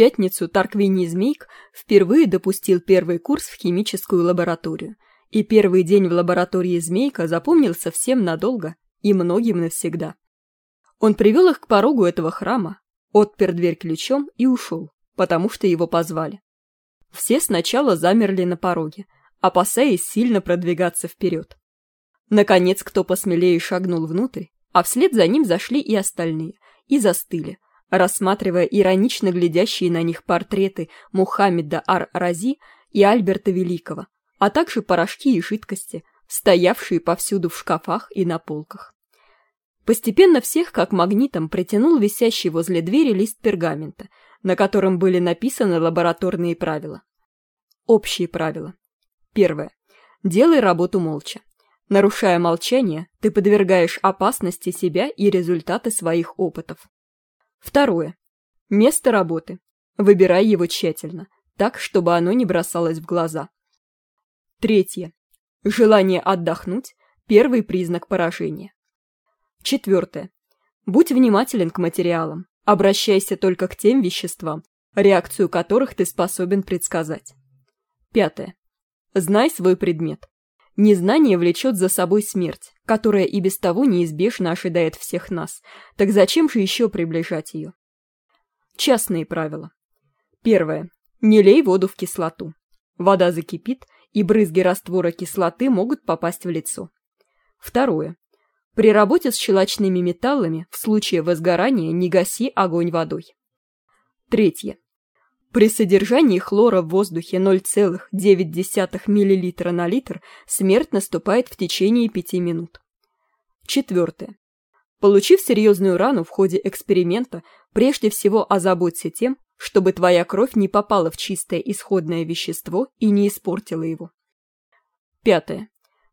пятницу Тарквини Змейк впервые допустил первый курс в химическую лабораторию, и первый день в лаборатории Змейка запомнился всем надолго и многим навсегда. Он привел их к порогу этого храма, отпер дверь ключом и ушел, потому что его позвали. Все сначала замерли на пороге, опасаясь сильно продвигаться вперед. Наконец, кто посмелее шагнул внутрь, а вслед за ним зашли и остальные, и застыли, рассматривая иронично глядящие на них портреты Мухаммеда Ар-Рази и Альберта Великого, а также порошки и жидкости, стоявшие повсюду в шкафах и на полках. Постепенно всех, как магнитом, притянул висящий возле двери лист пергамента, на котором были написаны лабораторные правила. Общие правила. Первое. Делай работу молча. Нарушая молчание, ты подвергаешь опасности себя и результаты своих опытов. Второе. Место работы. Выбирай его тщательно, так, чтобы оно не бросалось в глаза. Третье. Желание отдохнуть – первый признак поражения. Четвертое. Будь внимателен к материалам. Обращайся только к тем веществам, реакцию которых ты способен предсказать. Пятое. Знай свой предмет. Незнание влечет за собой смерть, которая и без того неизбежно ожидает всех нас. Так зачем же еще приближать ее? Частные правила. Первое. Не лей воду в кислоту. Вода закипит, и брызги раствора кислоты могут попасть в лицо. Второе. При работе с щелочными металлами в случае возгорания не гаси огонь водой. Третье. При содержании хлора в воздухе 0,9 мл на литр смерть наступает в течение 5 минут. Четвертое. Получив серьезную рану в ходе эксперимента, прежде всего озаботься тем, чтобы твоя кровь не попала в чистое исходное вещество и не испортила его. Пятое.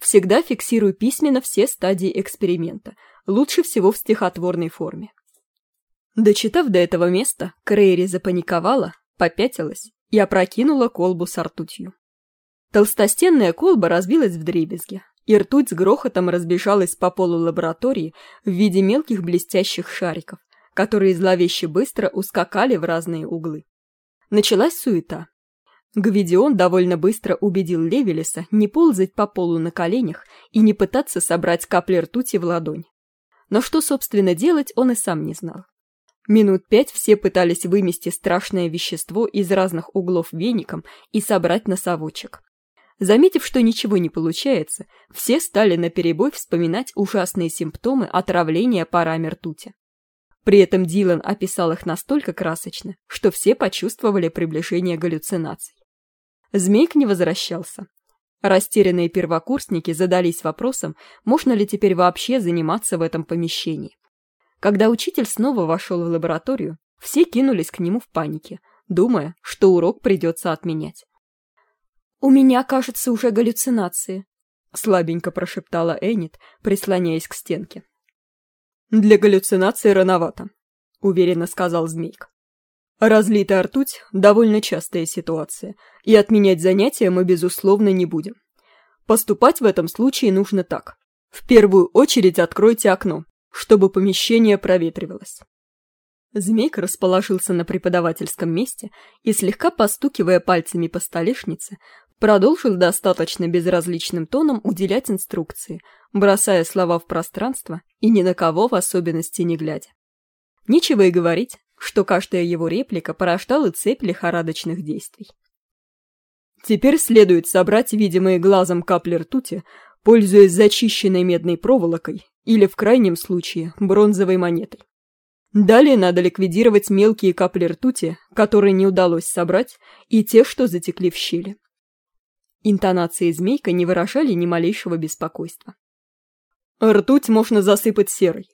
Всегда фиксируй письменно все стадии эксперимента, лучше всего в стихотворной форме. Дочитав до этого места, Крейри запаниковала, попятилась и опрокинула колбу с ртутью. Толстостенная колба разбилась в дребезги, и ртуть с грохотом разбежалась по полу лаборатории в виде мелких блестящих шариков, которые зловеще быстро ускакали в разные углы. Началась суета. Гвидион довольно быстро убедил Левелеса не ползать по полу на коленях и не пытаться собрать капли ртути в ладонь. Но что, собственно, делать, он и сам не знал. Минут пять все пытались вымести страшное вещество из разных углов веником и собрать носовочек. Заметив, что ничего не получается, все стали наперебой вспоминать ужасные симптомы отравления парами ртути. При этом Дилан описал их настолько красочно, что все почувствовали приближение галлюцинаций. Змейк не возвращался. Растерянные первокурсники задались вопросом, можно ли теперь вообще заниматься в этом помещении. Когда учитель снова вошел в лабораторию, все кинулись к нему в панике, думая, что урок придется отменять. «У меня, кажется, уже галлюцинации», — слабенько прошептала Эннет, прислоняясь к стенке. «Для галлюцинации рановато», — уверенно сказал Змейк. «Разлитая ртуть — довольно частая ситуация, и отменять занятия мы, безусловно, не будем. Поступать в этом случае нужно так. В первую очередь откройте окно, чтобы помещение проветривалось. Змейка расположился на преподавательском месте и, слегка постукивая пальцами по столешнице, продолжил достаточно безразличным тоном уделять инструкции, бросая слова в пространство и ни на кого в особенности не глядя. Нечего и говорить, что каждая его реплика порождала цепь лихорадочных действий. Теперь следует собрать видимые глазом капли ртути, пользуясь зачищенной медной проволокой или, в крайнем случае, бронзовой монетой. Далее надо ликвидировать мелкие капли ртути, которые не удалось собрать, и те, что затекли в щели. Интонации змейка не выражали ни малейшего беспокойства. Ртуть можно засыпать серой.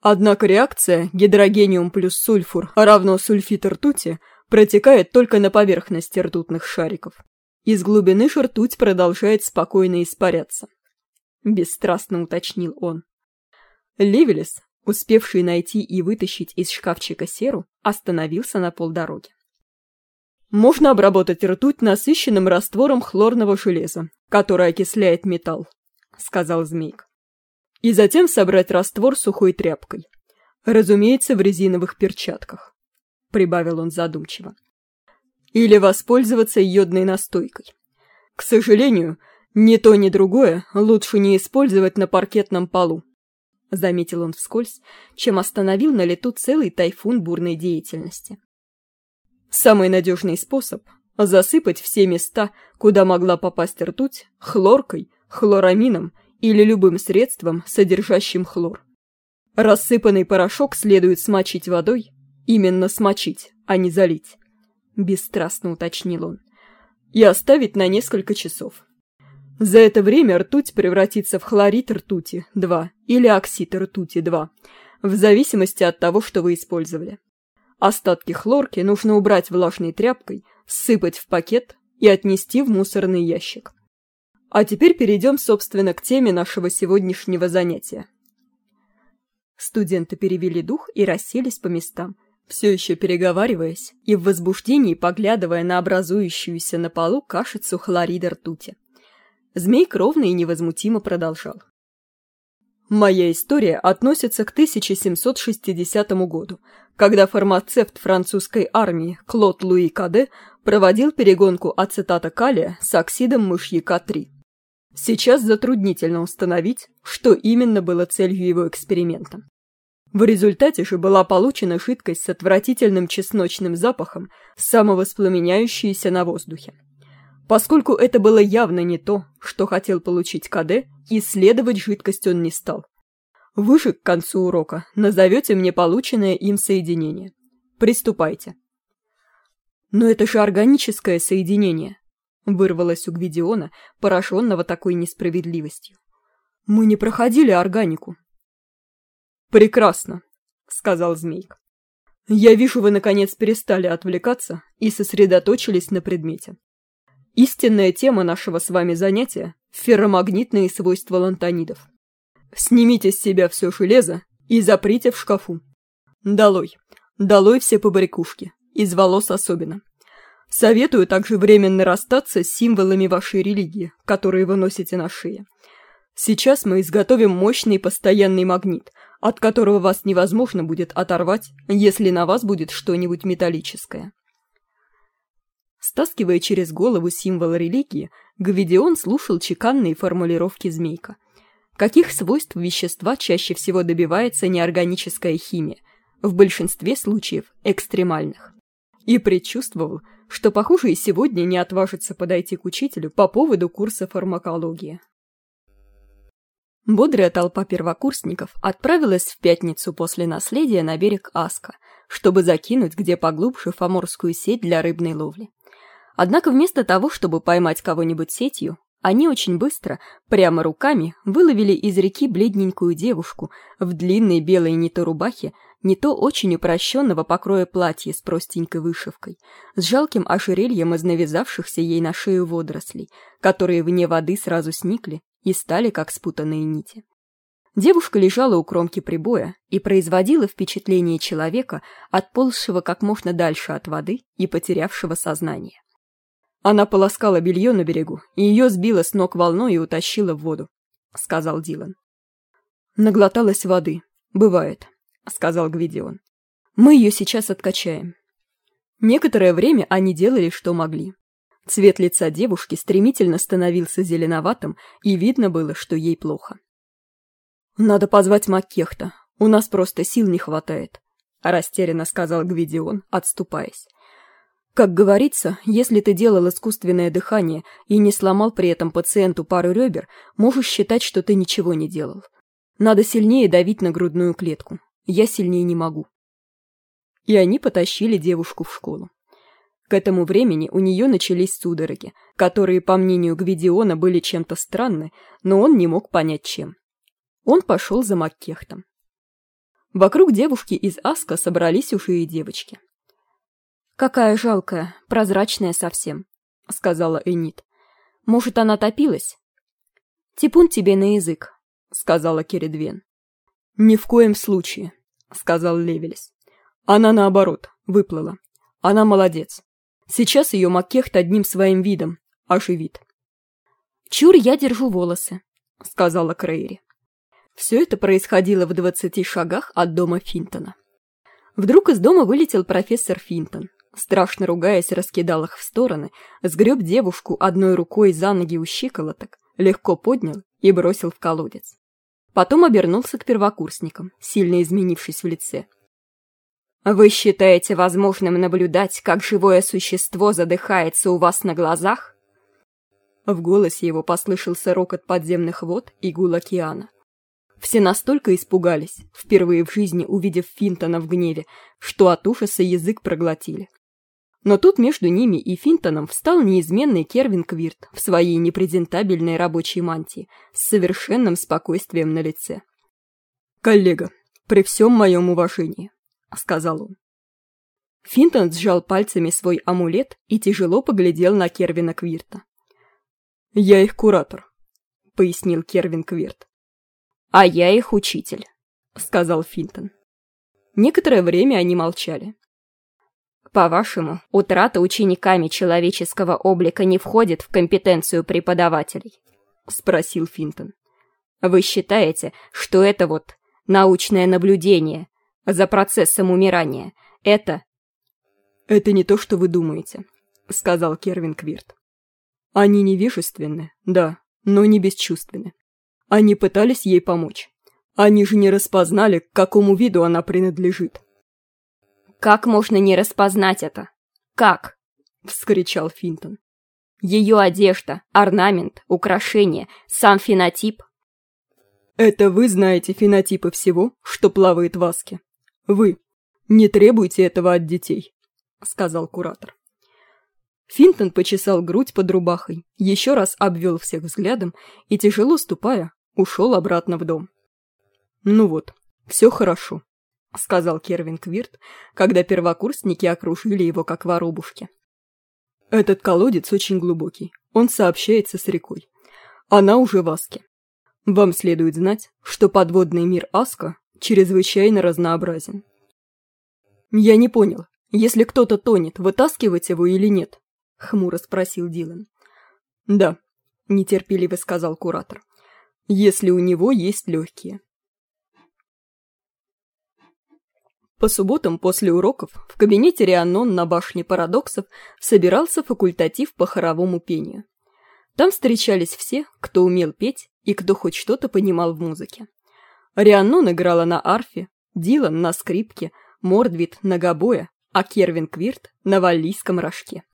Однако реакция гидрогениум плюс сульфур равно сульфит ртути протекает только на поверхности ртутных шариков. Из глубины же ртуть продолжает спокойно испаряться. Бесстрастно уточнил он. Левелес, успевший найти и вытащить из шкафчика серу, остановился на полдороги. Можно обработать ртуть насыщенным раствором хлорного железа, который окисляет металл, сказал Змейк. И затем собрать раствор сухой тряпкой. Разумеется, в резиновых перчатках. прибавил он задумчиво. Или воспользоваться йодной настойкой. К сожалению, ни то, ни другое лучше не использовать на паркетном полу. Заметил он вскользь, чем остановил на лету целый тайфун бурной деятельности. Самый надежный способ – засыпать все места, куда могла попасть ртуть, хлоркой, хлорамином или любым средством, содержащим хлор. Рассыпанный порошок следует смочить водой, именно смочить, а не залить, бесстрастно уточнил он, и оставить на несколько часов. За это время ртуть превратится в хлорид ртути-2 или оксид ртути-2, в зависимости от того, что вы использовали. Остатки хлорки нужно убрать влажной тряпкой, сыпать в пакет и отнести в мусорный ящик. А теперь перейдем, собственно, к теме нашего сегодняшнего занятия. Студенты перевели дух и расселись по местам, все еще переговариваясь и в возбуждении поглядывая на образующуюся на полу кашицу хлорида ртути. Змей ровно и невозмутимо продолжал. Моя история относится к 1760 году, когда фармацевт французской армии Клод Луи Каде проводил перегонку ацетата калия с оксидом мышьяка-3. Сейчас затруднительно установить, что именно было целью его эксперимента. В результате же была получена жидкость с отвратительным чесночным запахом, самовоспламеняющаяся на воздухе. Поскольку это было явно не то, что хотел получить КД, исследовать жидкость он не стал. Выше к концу урока назовете мне полученное им соединение. Приступайте. Но это же органическое соединение, вырвалось у Гвидиона, пораженного такой несправедливостью. Мы не проходили органику. Прекрасно, сказал Змейк. Я вижу, вы наконец перестали отвлекаться и сосредоточились на предмете. Истинная тема нашего с вами занятия – ферромагнитные свойства лантонидов. Снимите с себя все железо и заприте в шкафу. Долой, долой все побрякушки, из волос особенно. Советую также временно расстаться с символами вашей религии, которые вы носите на шее. Сейчас мы изготовим мощный постоянный магнит, от которого вас невозможно будет оторвать, если на вас будет что-нибудь металлическое. Стаскивая через голову символ религии, Гвидион слушал чеканные формулировки змейка. Каких свойств вещества чаще всего добивается неорганическая химия, в большинстве случаев экстремальных. И предчувствовал, что, похоже, и сегодня не отважится подойти к учителю по поводу курса фармакологии. Бодрая толпа первокурсников отправилась в пятницу после наследия на берег Аска, чтобы закинуть где поглубже фоморскую сеть для рыбной ловли. Однако вместо того, чтобы поймать кого-нибудь сетью, они очень быстро, прямо руками, выловили из реки бледненькую девушку в длинной белой не то рубахе, не то очень упрощенного покроя платья с простенькой вышивкой, с жалким ожерельем из навязавшихся ей на шею водорослей, которые вне воды сразу сникли и стали как спутанные нити. Девушка лежала у кромки прибоя и производила впечатление человека, отползшего как можно дальше от воды и потерявшего сознание. Она полоскала белье на берегу, и ее сбила с ног волной и утащила в воду, — сказал Дилан. Наглоталась воды. Бывает, — сказал Гвидион. Мы ее сейчас откачаем. Некоторое время они делали, что могли. Цвет лица девушки стремительно становился зеленоватым, и видно было, что ей плохо. «Надо позвать Маккехта, у нас просто сил не хватает», — растерянно сказал Гвидион, отступаясь. Как говорится, если ты делал искусственное дыхание и не сломал при этом пациенту пару ребер, можешь считать, что ты ничего не делал. Надо сильнее давить на грудную клетку. Я сильнее не могу. И они потащили девушку в школу. К этому времени у нее начались судороги, которые, по мнению Гвидиона, были чем-то странны, но он не мог понять, чем. Он пошел за Маккехтом. Вокруг девушки из Аска собрались уже и девочки. «Какая жалкая, прозрачная совсем», — сказала Энит. «Может, она топилась?» «Типун тебе на язык», — сказала Кередвен. «Ни в коем случае», — сказал Левелес. «Она, наоборот, выплыла. Она молодец. Сейчас ее Маккехт одним своим видом оживит». «Чур, я держу волосы», — сказала Крейри. Все это происходило в двадцати шагах от дома Финтона. Вдруг из дома вылетел профессор Финтон. Страшно ругаясь, раскидал их в стороны, сгреб девушку одной рукой за ноги у щиколоток, легко поднял и бросил в колодец. Потом обернулся к первокурсникам, сильно изменившись в лице. «Вы считаете возможным наблюдать, как живое существо задыхается у вас на глазах?» В голосе его послышался рокот подземных вод и гул океана. Все настолько испугались, впервые в жизни увидев Финтона в гневе, что от ужаса язык проглотили. Но тут между ними и Финтоном встал неизменный Кервин Квирт в своей непрезентабельной рабочей мантии с совершенным спокойствием на лице. «Коллега, при всем моем уважении», — сказал он. Финтон сжал пальцами свой амулет и тяжело поглядел на Кервина Квирта. «Я их куратор», — пояснил Кервин Квирт. «А я их учитель», — сказал Финтон. Некоторое время они молчали. «По-вашему, утрата учениками человеческого облика не входит в компетенцию преподавателей?» — спросил Финтон. «Вы считаете, что это вот научное наблюдение за процессом умирания, это...» «Это не то, что вы думаете», — сказал Кервин Квирт. Они невежественны, да, но не бесчувственны. Они пытались ей помочь. Они же не распознали, к какому виду она принадлежит. «Как можно не распознать это? Как?» — вскричал Финтон. «Ее одежда, орнамент, украшения, сам фенотип». «Это вы знаете фенотипы всего, что плавает в аске. Вы. Не требуйте этого от детей», — сказал куратор. Финтон почесал грудь под рубахой, еще раз обвел всех взглядом и, тяжело ступая, ушел обратно в дом. «Ну вот, все хорошо», — сказал Кервин Квирт, когда первокурсники окружили его как воробушки. «Этот колодец очень глубокий, он сообщается с рекой. Она уже в Аске. Вам следует знать, что подводный мир Аска чрезвычайно разнообразен». «Я не понял, если кто-то тонет, вытаскивать его или нет?» — хмуро спросил Дилан. «Да», — нетерпеливо сказал куратор, — «если у него есть легкие». По субботам после уроков в кабинете Рианнон на башне парадоксов собирался факультатив по хоровому пению. Там встречались все, кто умел петь и кто хоть что-то понимал в музыке. Рианнон играла на арфе, Дилан на скрипке, Мордвит на гобое, а Кервин Квирт на валлийском рожке.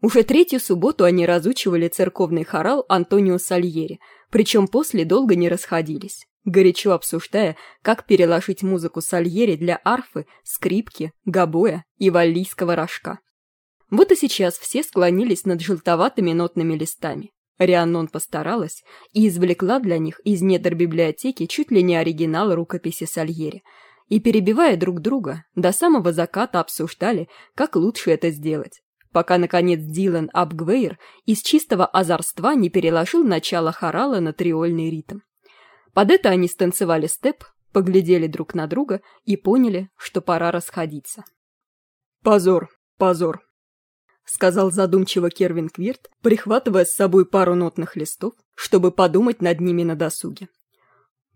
Уже третью субботу они разучивали церковный хорал Антонио Сальери, причем после долго не расходились, горячо обсуждая, как переложить музыку Сальери для арфы, скрипки, гобоя и валлийского рожка. Вот и сейчас все склонились над желтоватыми нотными листами. Рианнон постаралась и извлекла для них из недр библиотеки чуть ли не оригинал рукописи Сальери, и, перебивая друг друга, до самого заката обсуждали, как лучше это сделать пока, наконец, Дилан Абгвейр из чистого озорства не переложил начало хорала на триольный ритм. Под это они станцевали степ, поглядели друг на друга и поняли, что пора расходиться. «Позор, позор», — сказал задумчиво Кервин Квирт, прихватывая с собой пару нотных листов, чтобы подумать над ними на досуге.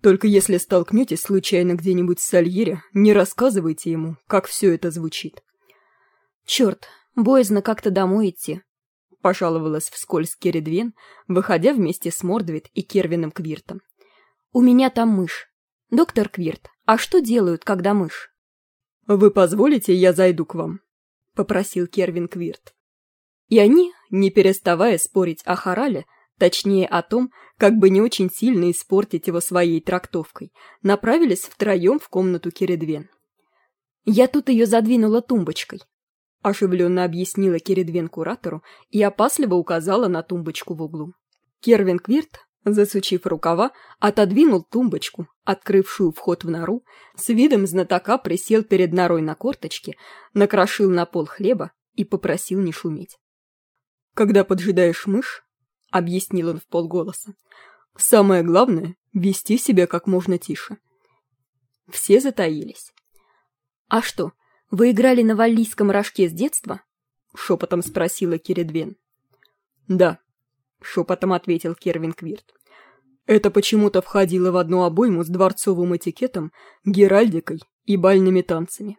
«Только если столкнетесь случайно где-нибудь с Сальери, не рассказывайте ему, как все это звучит». «Черт, Боязно как-то домой идти», — пожаловалась вскользь Кередвин, выходя вместе с Мордвит и Кервином Квиртом. «У меня там мышь. Доктор Квирт, а что делают, когда мышь?» «Вы позволите, я зайду к вам?» — попросил Кервин Квирт. И они, не переставая спорить о Харале, точнее о том, как бы не очень сильно испортить его своей трактовкой, направились втроем в комнату Кередвен. «Я тут ее задвинула тумбочкой», — оживленно объяснила Кередвен куратору и опасливо указала на тумбочку в углу. Кервин Квирт, засучив рукава, отодвинул тумбочку, открывшую вход в нору, с видом знатока присел перед норой на корточке, накрошил на пол хлеба и попросил не шуметь. «Когда поджидаешь мышь», — объяснил он в полголоса, — «самое главное — вести себя как можно тише». Все затаились. «А что, «Вы играли на валлийском рожке с детства?» — шепотом спросила Киридвен. «Да», — шепотом ответил Кервин Квирт. «Это почему-то входило в одну обойму с дворцовым этикетом, геральдикой и бальными танцами.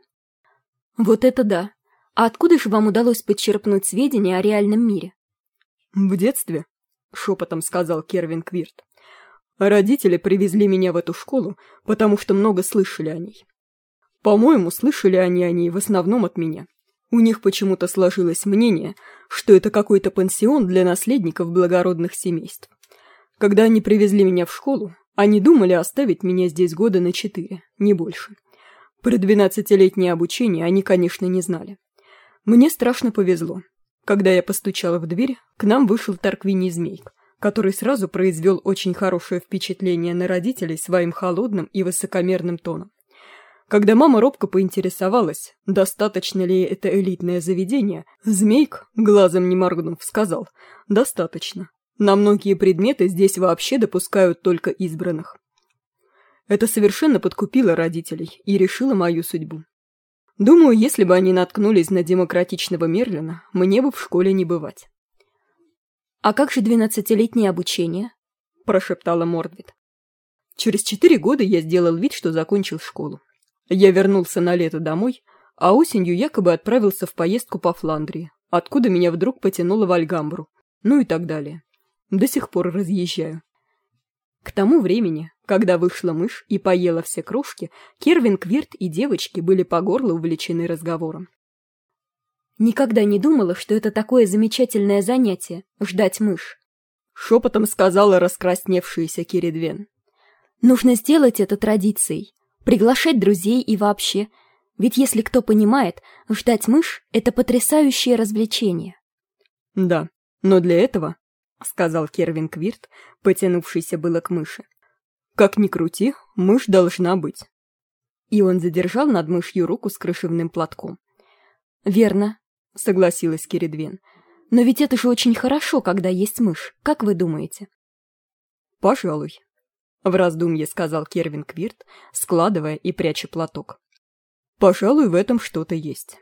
Вот это да! А откуда же вам удалось подчерпнуть сведения о реальном мире? В детстве, шепотом сказал Кервин Квирт. Родители привезли меня в эту школу, потому что много слышали о ней. По-моему, слышали они о ней в основном от меня. У них почему-то сложилось мнение, что это какой-то пансион для наследников благородных семейств. Когда они привезли меня в школу, они думали оставить меня здесь года на четыре, не больше. Про двенадцатилетнее обучение они, конечно, не знали. Мне страшно повезло. Когда я постучала в дверь, к нам вышел Тарквини Змейк, который сразу произвел очень хорошее впечатление на родителей своим холодным и высокомерным тоном. Когда мама робко поинтересовалась, достаточно ли это элитное заведение, Змейк, глазом не моргнув, сказал «достаточно». На многие предметы здесь вообще допускают только избранных. Это совершенно подкупило родителей и решило мою судьбу. Думаю, если бы они наткнулись на демократичного Мерлина, мне бы в школе не бывать. «А как же двенадцатилетнее обучение?» – прошептала Мордвит. Через четыре года я сделал вид, что закончил школу. Я вернулся на лето домой, а осенью якобы отправился в поездку по Фландрии, откуда меня вдруг потянуло в Альгамбру, ну и так далее. До сих пор разъезжаю. К тому времени, когда вышла мышь и поела все кружки, Кервин Квирт и девочки были по горло увлечены разговором. «Никогда не думала, что это такое замечательное занятие — ждать мышь», — шепотом сказала раскрасневшаяся Киридвен. «Нужно сделать это традицией приглашать друзей и вообще. Ведь если кто понимает, ждать мышь — это потрясающее развлечение. «Да, но для этого, — сказал Кервин Квирт, потянувшийся было к мыши, — как ни крути, мышь должна быть». И он задержал над мышью руку с крышевным платком. «Верно», — согласилась Киридвен. «Но ведь это же очень хорошо, когда есть мышь, как вы думаете?» «Пожалуй», в раздумье сказал Кервин Квирт, складывая и пряча платок. Пожалуй, в этом что-то есть.